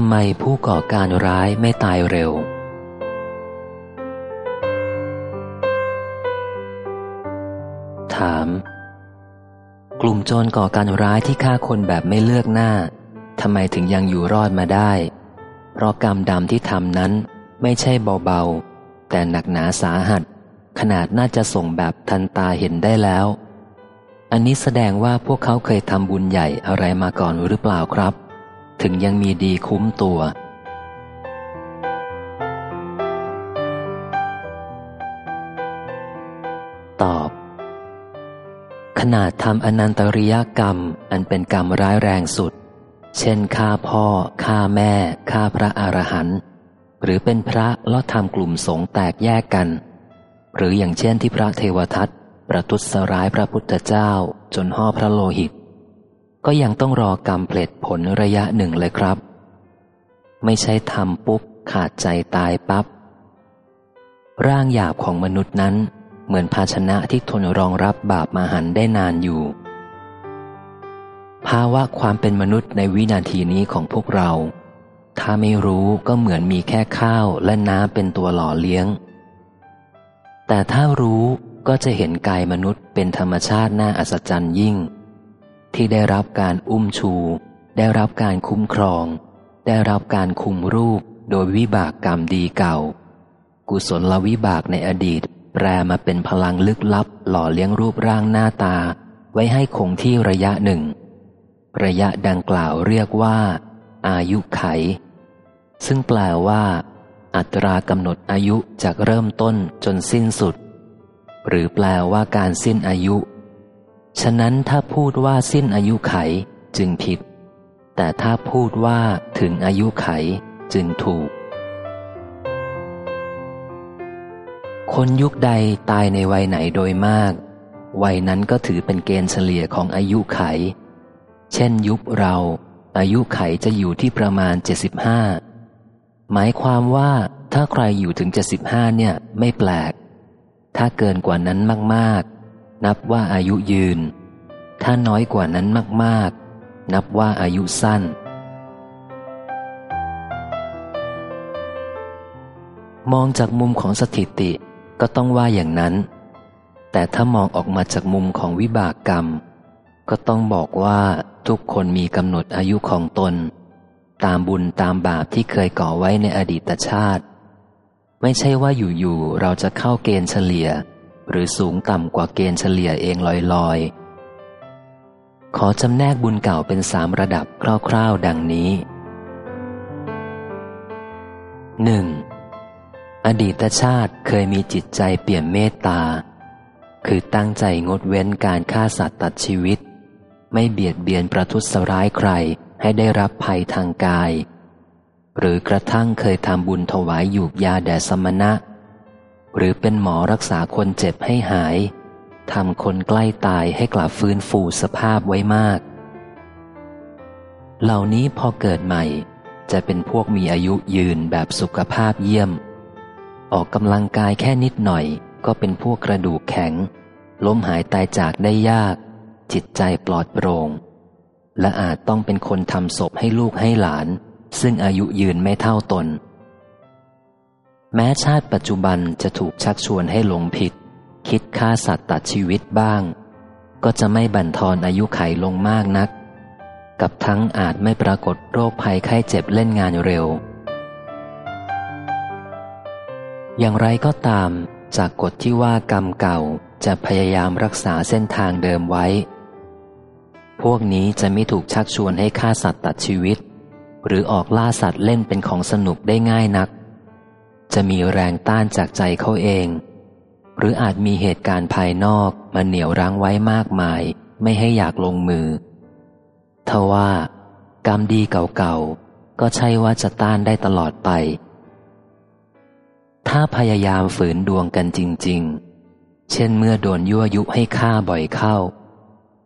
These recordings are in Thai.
ทำไมผู้ก่อการร้ายไม่ตายเร็ว ถาม กลุ่มโจรก่อการร้ายที่ฆ่าคนแบบไม่เลือกหน้าทำไมถึงยังอยู่รอดมาได้ เพราะกรรมดำที่ทำนั้นไม่ใช่เบาๆ แต่หนักหนาสาหัส ขนาดน่าจะส่งแบบทันตาเห็นได้แล้ว อันนี้แสดงว่าพวกเขาเคยทำบุญใหญ่อะไรมาก่อนหรือเปล่าครับ ถึงยังมีดีคุ้มตัว ตอบ ขนาดทำอนันตริยกรรมอันเป็นกรรมร้ายแรงสุด เช่นฆ่าพ่อฆ่าแม่ฆ่าพระอรหันต์หรือเป็นพระแล้วทำกลุ่มสงฆ์แตกแยกกัน หรืออย่างเช่นที่พระเทวทัตประทุษร้ายพระพุทธเจ้าจนห่อพระโลหิต ก็ยังต้องรอกรรมเปลดผลระยะหนึ่งเลยครับ ไม่ใช่ทำปุ๊บขาดใจตายปับ๊บร่างหยาบของมนุษย์นั้น เหมือนภาชนะที่ทนรองรับบาปมาหันได้นานอยู่ ภาวะความเป็นมนุษย์ในวินาทีนี้ของพวกเรา ถ้าไม่รู้ก็เหมือนมีแค่ข้าวและน้ำเป็นตัวหล่อเลี้ยง แต่ถ้ารู้ก็จะเห็นกายมนุษย์เป็นธรรมชาติน่าอัศจรรย์ยิ่ง ที่ได้รับการอุ้มชู ได้รับการคุ้มครอง ได้รับการคุมรูปโดยวิบากกรรมดีเก่า กุศลวิบากในอดีต แปรมาเป็นพลังลึกลับ หล่อเลี้ยงรูปร่างหน้าตา ไว้ให้คงที่ระยะหนึ่ง ระยะดังกล่าวเรียกว่า อายุไข ซึ่งแปลว่า อัตรากำหนดอายุจากเริ่มต้นจนสิ้นสุด หรือแปลว่าการสิ้นอายุ ฉะนั้นถ้าพูดว่าสิ้นอายุไขจึงผิด แต่ถ้าพูดว่าถึงอายุไขจึงถูก คนยุคใดตายในวัยไหนโดยมาก วัยนั้นก็ถือเป็นเกณฑ์เฉลี่ยของอายุไข เช่นยุคเรา อายุไขจะอยู่ที่ประมาณ 75 หมายความว่าถ้าใครอยู่ถึง 75 เนี่ยไม่แปลก ถ้าเกินกว่านั้นมากๆ นับว่าอายุยืน ถ้าน้อยกว่านั้นมาก ๆ นับว่าอายุสั้น มองจากมุมของสถิติก็ต้องว่าอย่างนั้น แต่ถ้ามองออกมาจากมุมของวิบากกรรม ก็ต้องบอกว่าทุกคนมีกำหนดอายุของตน ตามบุญตามบาปที่เคยก่อไว้ในอดีตชาติ ไม่ใช่ว่าอยู่ ๆ เราจะเข้าเกณฑ์เฉลี่ย หรือสูงต่ำกว่าเกณฑ์เฉลี่ยเองลอยๆ ขอจำแนกบุญเก่าเป็นสามระดับคร่าวๆ ดังนี้ 1. อดีตชาติเคยมีจิตใจเปี่ยมเมตตา คือตั้งใจงดเว้นการฆ่าสัตว์ตัดชีวิต ไม่เบียดเบียนประทุษร้ายใครให้ได้รับภัยทางกาย หรือกระทั่งเคยทำบุญถวายหยูกยาแด่สมณะ หรือเป็นหมอรักษาคนเจ็บให้หายทำคนใกล้ตายให้กลับฟื้นฟูสภาพไว้มาก เหล่านี้พอเกิดใหม่ จะเป็นพวกมีอายุยืนแบบสุขภาพเยี่ยม ออกกำลังกายแค่นิดหน่อย ก็เป็นพวกกระดูกแข็ง ล้มหายตายจากได้ยาก จิตใจปลอดโปรง่ง และอาจต้องเป็นคนทำศพให้ลูกให้หลาน ซึ่งอายุยืนไม่เท่าตน แม้ชาติปัจจุบันจะถูกชักชวนให้หลงผิด คิดฆ่าสัตว์ตัดชีวิตบ้าง ก็จะไม่บั่นทอนอายุไขลงมากนัก กับทั้งอาจไม่ปรากฏโรคภัยไข้เจ็บเล่นงานเร็ว อย่างไรก็ตามจากกฎที่ว่ากรรมเก่าจะพยายามรักษาเส้นทางเดิมไว้ พวกนี้จะไม่ถูกชักชวนให้ฆ่าสัตว์ตัดชีวิต หรือออกล่าสัตว์เล่นเป็นของสนุกได้ง่ายนัก จะมีแรงต้านจากใจเขาเอง หรืออาจมีเหตุการณ์ภายนอกมาเหนี่ยวรั้งไว้มากมาย ไม่ให้อยากลงมือทว่ากรรมดีเก่าๆ ก็ใช่ว่าจะต้านได้ตลอดไป ถ้าพยายามฝืนดวงกันจริง ๆ เช่นเมื่อโดนยั่วยุให้ฆ่าบ่อยเข้า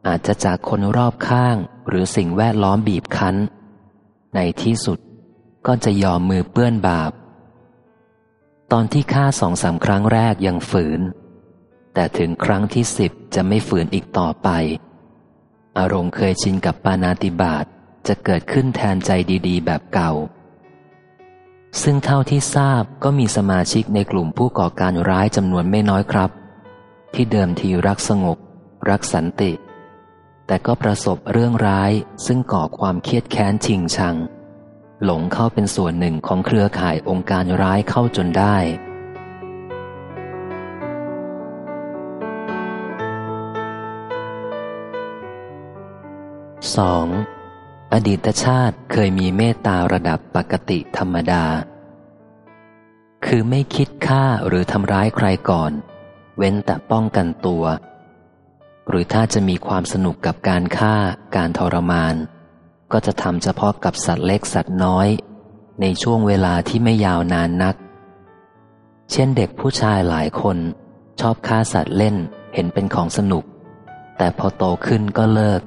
อาจจะจากคนรอบข้างหรือสิ่งแวดล้อมบีบคั้น ในที่สุดก็จะยอมมือเปื้อนบาป ตอนที่ฆ่าสองสามครั้งแรกยังฝืน แต่ถึงครั้งที่สิบจะไม่ฝืนอีกต่อไป อารมณ์เคยชินกับปานาติบาตจะเกิดขึ้นแทนใจดีๆ แบบเก่า ซึ่งเท่าที่ทราบก็มีสมาชิกในกลุ่มผู้ก่อการร้ายจำนวนไม่น้อยครับ ที่เดิมทีรักสงบ รักสันติ แต่ก็ประสบเรื่องร้ายซึ่งก่อความเครียดแค้นชิงชัง หลงเข้าเป็นส่วนหนึ่งของเครือข่ายองค์การร้ายเข้าจนได้ 2. อดีตชาติเคยมีเมตตาระดับปกติธรรมดา คือไม่คิดฆ่าหรือทำร้ายใครก่อน เว้นแต่ป้องกันตัว หรือถ้าจะมีความสนุกกับการฆ่าการทรมาน ก็จะทำเฉพาะกับสัตว์เล็กสัตว์น้อย ในช่วงเวลาที่ไม่ยาวนานนัก เช่นเด็กผู้ชายหลายคน ชอบฆ่าสัตว์เล่นเห็นเป็นของสนุก แต่พอโตขึ้นก็เลิก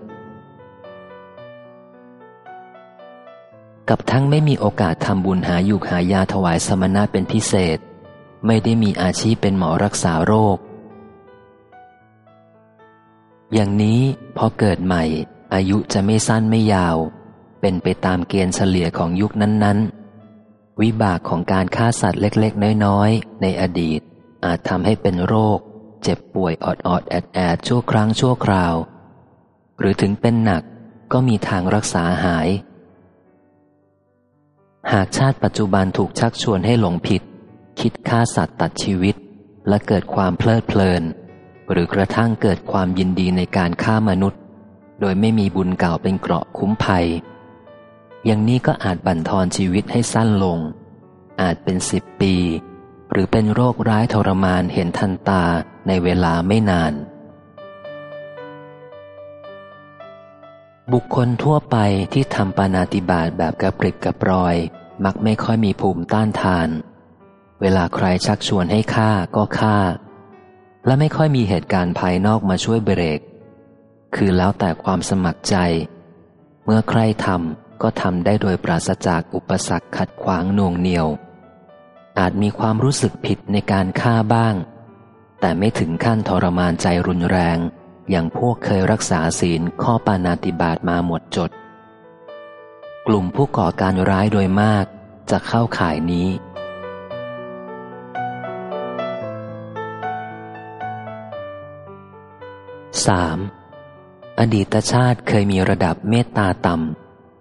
กับทั้งไม่มีโอกาสทำบุญหาอยู่หายาถวายสมณะเป็นพิเศษ ไม่ได้มีอาชีพเป็นหมอรักษาโรคอย่างนี้พอเกิดใหม่ อายุจะไม่สั้นไม่ยาว เป็นไปตามเกณฑ์เฉลี่ยของยุคนั้น ๆ วิบากของการฆ่าสัตว์เล็กๆ น้อยๆ ในอดีต อาจทำให้เป็นโรค เจ็บป่วยออดๆแอดๆชั่วครั้งชั่วคราว หรือถึงเป็นหนักก็มีทางรักษาหาย หากชาติปัจจุบันถูกชักชวนให้หลงผิด คิดฆ่าสัตว์ตัดชีวิต และเกิดความเพลิดเพลิน หรือกระทั่งเกิดความยินดีในการฆ่ามนุษย์ โดยไม่มีบุญเก่าเป็นเกราะคุ้มภัย อย่างนี้ก็อาจบั่นทอนชีวิตให้สั้นลง อาจเป็นสิบปี หรือเป็นโรคร้ายทรมานเห็นทันตาในเวลาไม่นาน บุคคลทั่วไปที่ทำปานาติบาตแบบกระปริกกระปรอย มักไม่ค่อยมีภูมิต้านทาน เวลาใครชักชวนให้ฆ่าก็ฆ่า และไม่ค่อยมีเหตุการณ์ภายนอกมาช่วยเบรก คือแล้วแต่ความสมัครใจ เมื่อใครทำก็ทำได้โดยปราศจากอุปสรรคขัดขวางน่วงเหนียว อาจมีความรู้สึกผิดในการฆ่าบ้าง แต่ไม่ถึงขั้นทรมานใจรุนแรง อย่างพวกเคยรักษาศีลข้อปานาติบาตมาหมดจด กลุ่มผู้ก่อการร้ายโดยมากจะเข้าข่ายนี้ 3. อดีตชาติเคยมีระดับเมตตาต่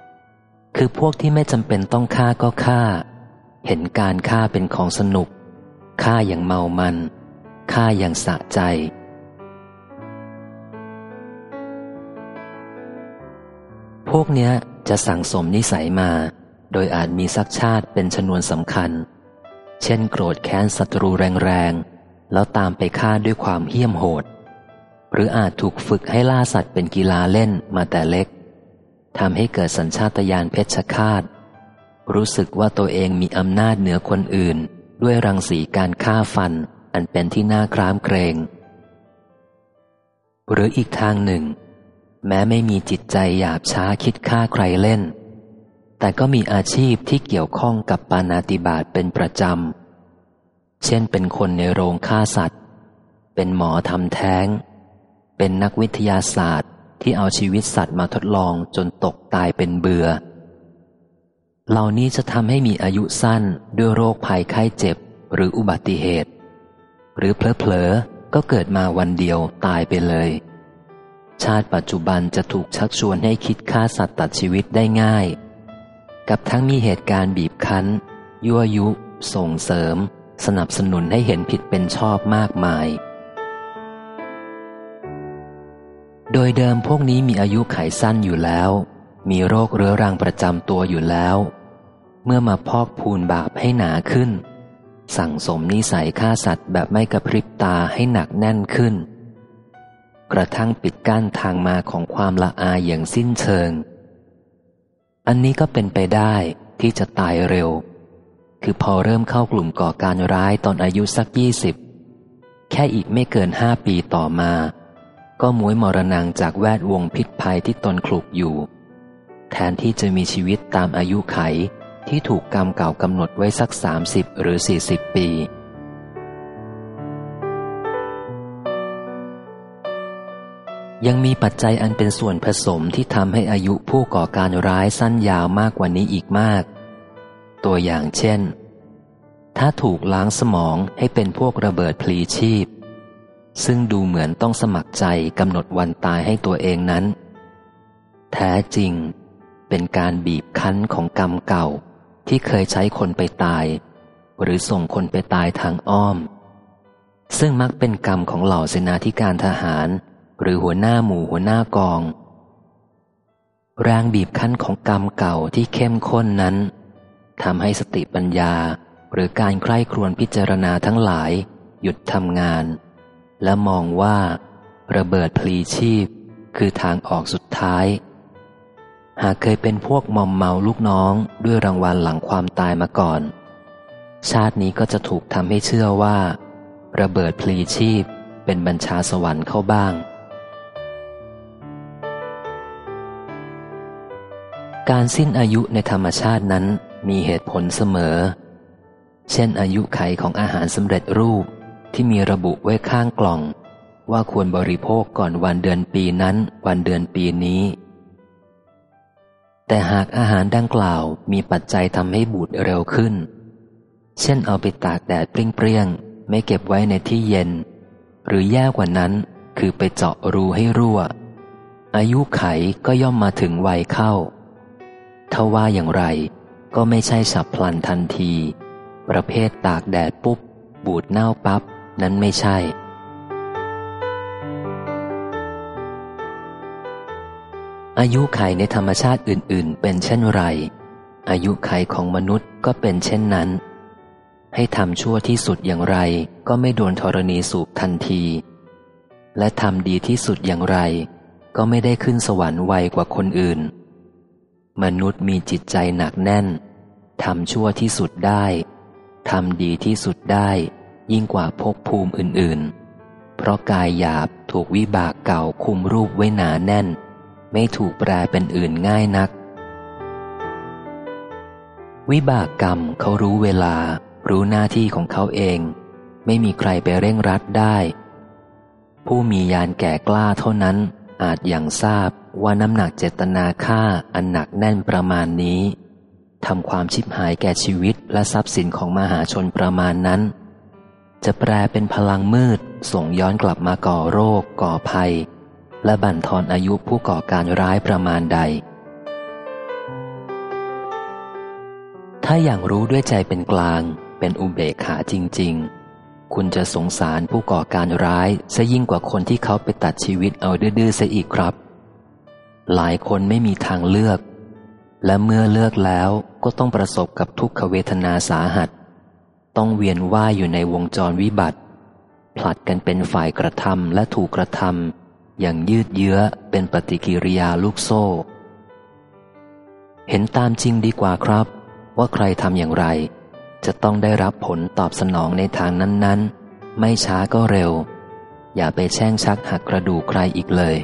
ำ คือพวกที่ไม่จำเป็นต้องฆ่าก็ฆ่า เห็นการฆ่าเป็นของสนุก ฆ่าอย่างเมามัน ฆ่าอย่างสะใจ พวกเนี้ยจะสั่งสมนิสัยมา โดยอาจมีสักชาติเป็นชนวนสำคัญ เช่นโกรธแค้นศัตรูแรงๆ แล้วตามไปฆ่าด้วยความเหี้ยมโหด หรืออาจถูกฝึกให้ล่าสัตว์เป็นกีฬาเล่นมาแต่เล็กทำให้เกิดสัญชาตญาณเพชฌฆาต รู้สึกว่าตัวเองมีอำนาจเหนือคนอื่น ด้วยรังสีการฆ่าฟันอันเป็นที่น่าครามเกรง หรืออีกทางหนึ่ง แม้ไม่มีจิตใจหยาบช้าคิดฆ่าใครเล่น แต่ก็มีอาชีพที่เกี่ยวข้องกับปานาติบาตเป็นประจำ เช่นเป็นคนในโรงฆ่าสัตว์ เป็นหมอทำแท้ง เป็นนักวิทยาศาสตร์ที่เอาชีวิตสัตว์มาทดลองจนตกตายเป็นเบือเหล่านี้จะทำให้มีอายุสั้นด้วยโรคภัยไข้เจ็บหรืออุบัติเหตุ หรือเพลอๆก็เกิดมาวันเดียวตายไปเลย ชาติปัจจุบันจะถูกชักชวนให้คิดฆ่าสัตว์ตัดชีวิตได้ง่าย กับทั้งมีเหตุการณ์บีบคั้น ยั่วยุ ส่งเสริม สนับสนุนให้เห็นผิดเป็นชอบมากมาย โดยเดิมพวกนี้มีอายุไขสั้นอยู่แล้ว มีโรคเรื้อรังประจำตัวอยู่แล้ว เมื่อมาพอกพูนบาปให้หนาขึ้น สั่งสมนิสัยฆ่าสัตว์แบบไม่กระพริบตาให้หนักแน่นขึ้น กระทั่งปิดกั้นทางมาของความละอายอย่างสิ้นเชิง อันนี้ก็เป็นไปได้ที่จะตายเร็ว คือพอเริ่มเข้ากลุ่มก่อการร้ายตอนอายุสักยี่สิบแค่อีกไม่เกินห้าปีต่อมา ก็มวยมรณงจากแวดวงพิษภัยที่ตนคลุกอยู่ แทนที่จะมีชีวิตตามอายุไขที่ถูกกรรมเก่ากำหนดไว้สักสามสิบหรือสี่สิบปี ยังมีปัจจัยอันเป็นส่วนผสมที่ทำให้อายุผู้ก่อการร้ายสั้นยาวมากกว่านี้อีกมาก ตัวอย่างเช่น ถ้าถูกล้างสมองให้เป็นพวกระเบิดพลีชีพ ซึ่งดูเหมือนต้องสมัครใจกำหนดวันตายให้ตัวเองนั้น แท้จริง เป็นการบีบคั้นของกรรมเก่าที่เคยใช้คนไปตาย หรือส่งคนไปตายทางอ้อม ซึ่งมักเป็นกรรมของเหล่าเสนาธิการทหาร หรือหัวหน้าหมู่หัวหน้ากอง แรงบีบคั้นของกรรมเก่าที่เข้มข้นนั้นทำให้สติปัญญาหรือการใคร่ครวญพิจารณาทั้งหลาย หยุดทำงาน และมองว่า ระเบิดพลีชีพ คือทางออกสุดท้าย หากเคยเป็นพวกมอมเมาลูกน้องด้วยรางวัลหลังความตายมาก่อน ชาตินี้ก็จะถูกทำให้เชื่อว่า ระเบิดพลีชีพเป็นบัญชาสวรรค์เข้าบ้าง การสิ้นอายุในธรรมชาตินั้นมีเหตุผลเสมอ เช่นอายุไขของอาหารสำเร็จรูป ที่มีระบุไว้ข้างกล่อง ว่าควรบริโภคก่อนวันเดือนปีนั้น วันเดือนปีนี้ แต่หากอาหารดังกล่าวมีปัจจัยทำให้บูดเร็วขึ้น เช่นเอาไปตากแดดเปรี้ยงๆ ไม่เก็บไว้ในที่เย็น หรือแย่กว่านั้นคือไปเจาะรูให้รั่ว อายุไขก็ย่อมมาถึงวัยเข้าถ้าว่าอย่างไรก็ไม่ใช่ฉับพลันทันที ประเภทตากแดดปุ๊บ บูดเน่าปับ๊บ นั้นไม่ใช่ อายุไขในธรรมชาติอื่น ๆ เป็นเช่นไร อายุไขของมนุษย์ก็เป็นเช่นนั้น ให้ทำชั่วที่สุดอย่างไร ก็ไม่โดนธรณีสูบทันที และทำดีที่สุดอย่างไร ก็ไม่ได้ขึ้นสวรรค์ไวกว่าคนอื่น มนุษย์มีจิตใจหนักแน่นทำชั่วที่สุดได้ทำดีที่สุดได้ ยิ่งกว่าภพภูมิอื่นๆ เพราะกายหยาบถูกวิบากเก่าคุมรูปไว้หนาแน่น ไม่ถูกแปลเป็นอื่นง่ายนัก วิบากกรรมเขารู้เวลา รู้หน้าที่ของเขาเอง ไม่มีใครไปเร่งรัดได้ ผู้มียานแก่กล้าเท่านั้นอาจอย่างทราบว่าน้ำหนักเจตนาฆ่าอันหนักแน่นประมาณนี้ทำความชิบหายแก่ชีวิตและทรัพย์สินของมหาชนประมาณนั้น จะแปลเป็นพลังมืด ส่งย้อนกลับมาก่อโรค ก่อภัย และบั่นทอนอายุผู้ก่อการร้ายประมาณใด ถ้าอย่างรู้ด้วยใจเป็นกลาง เป็นอุเบกขาจริง ๆ คุณจะสงสารผู้ก่อการร้ายซะยิ่งกว่าคนที่เขาไปตัดชีวิตเอาดื้อๆซะอีกครับ หลายคนไม่มีทางเลือก และเมื่อเลือกแล้วก็ต้องประสบกับทุกขเวทนาสาหัส ต้องเวียนว่ายอยู่ในวงจรวิบัติ ผลัดกันเป็นฝ่ายกระทำและถูกกระทำอย่างยืดเยื้อเป็นปฏิกิริยาลูกโซ่ เห็นตามจริงดีกว่าครับ ว่าใครทำอย่างไร จะต้องได้รับผลตอบสนองในทางนั้น ๆ ไม่ช้าก็เร็ว อย่าไปแช่งชักหักกระดูกใครอีกเลย